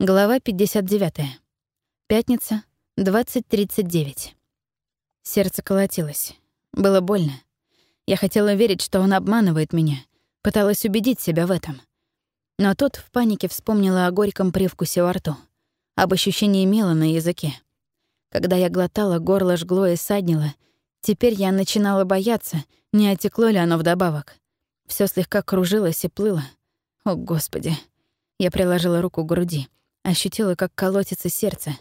Глава 59. Пятница, 20.39. Сердце колотилось. Было больно. Я хотела верить, что он обманывает меня, пыталась убедить себя в этом. Но тут в панике вспомнила о горьком привкусе во рту, об ощущении мела на языке. Когда я глотала, горло жгло и саднило. Теперь я начинала бояться, не отекло ли оно вдобавок. Все слегка кружилось и плыло. О, Господи. Я приложила руку к груди. Ощутила, как колотится сердце.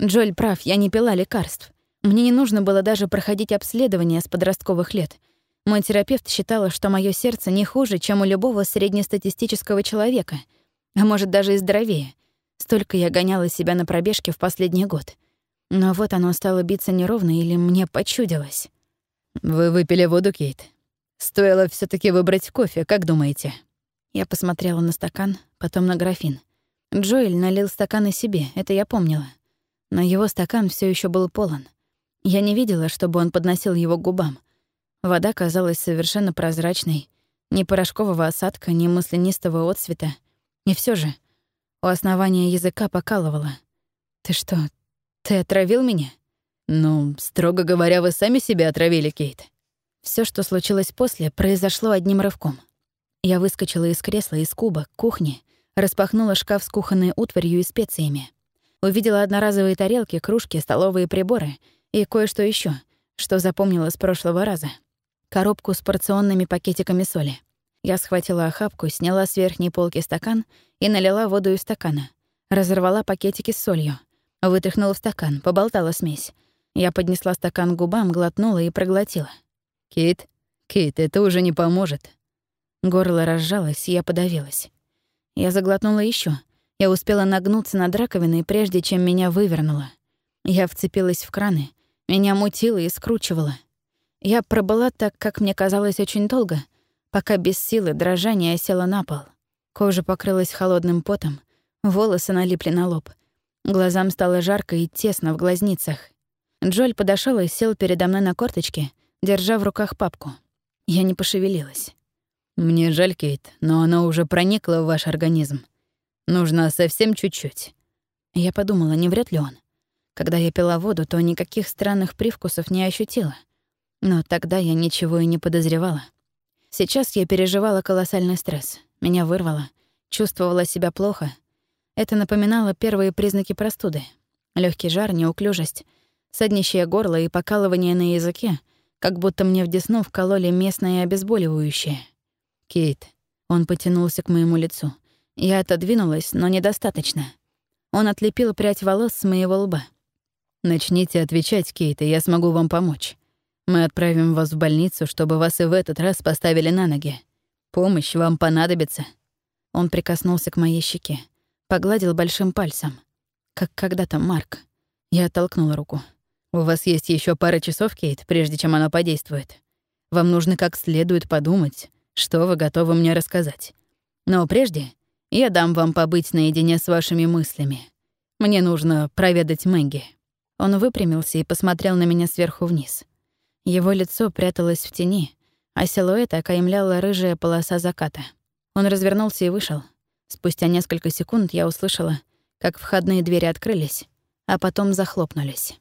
Джоль прав, я не пила лекарств. Мне не нужно было даже проходить обследование с подростковых лет. Мой терапевт считала, что мое сердце не хуже, чем у любого среднестатистического человека, а может, даже и здоровее. Столько я гоняла себя на пробежке в последний год. Но вот оно стало биться неровно или мне почудилось. «Вы выпили воду, Кейт. Стоило все таки выбрать кофе, как думаете?» Я посмотрела на стакан, потом на графин — Джоэль налил стакан и себе, это я помнила. Но его стакан все еще был полон. Я не видела, чтобы он подносил его к губам. Вода казалась совершенно прозрачной. Ни порошкового осадка, ни маслянистого отцвета. И все же у основания языка покалывало. «Ты что, ты отравил меня?» «Ну, строго говоря, вы сами себя отравили, Кейт». Все, что случилось после, произошло одним рывком. Я выскочила из кресла, из куба, к кухне — распахнула шкаф с кухонной утварью и специями. Увидела одноразовые тарелки, кружки, столовые приборы и кое-что еще, что запомнила с прошлого раза. Коробку с порционными пакетиками соли. Я схватила охапку, сняла с верхней полки стакан и налила воду из стакана. Разорвала пакетики с солью. Вытряхнула в стакан, поболтала смесь. Я поднесла стакан к губам, глотнула и проглотила. «Кейт, Кейт, это уже не поможет». Горло разжалось, и я подавилась. Я заглотнула еще. Я успела нагнуться над раковиной, прежде чем меня вывернуло. Я вцепилась в краны. Меня мутило и скручивало. Я пробыла так, как мне казалось, очень долго, пока без силы дрожания села на пол. Кожа покрылась холодным потом, волосы налипли на лоб. Глазам стало жарко и тесно в глазницах. Джоль подошел и сел передо мной на корточке, держа в руках папку. Я не пошевелилась. «Мне жаль, Кейт, но оно уже проникло в ваш организм. Нужно совсем чуть-чуть». Я подумала, не врет ли он. Когда я пила воду, то никаких странных привкусов не ощутила. Но тогда я ничего и не подозревала. Сейчас я переживала колоссальный стресс. Меня вырвало. Чувствовала себя плохо. Это напоминало первые признаки простуды. легкий жар, неуклюжесть, саднищее горло и покалывание на языке, как будто мне в десну вкололи местное обезболивающее. «Кейт». Он потянулся к моему лицу. Я отодвинулась, но недостаточно. Он отлепил прядь волос с моего лба. «Начните отвечать, Кейт, и я смогу вам помочь. Мы отправим вас в больницу, чтобы вас и в этот раз поставили на ноги. Помощь вам понадобится». Он прикоснулся к моей щеке, погладил большим пальцем. Как когда-то Марк. Я оттолкнула руку. «У вас есть еще пара часов, Кейт, прежде чем оно подействует. Вам нужно как следует подумать, что вы готовы мне рассказать. Но прежде я дам вам побыть наедине с вашими мыслями. Мне нужно проведать Мэгги». Он выпрямился и посмотрел на меня сверху вниз. Его лицо пряталось в тени, а силуэт окаймляла рыжая полоса заката. Он развернулся и вышел. Спустя несколько секунд я услышала, как входные двери открылись, а потом захлопнулись.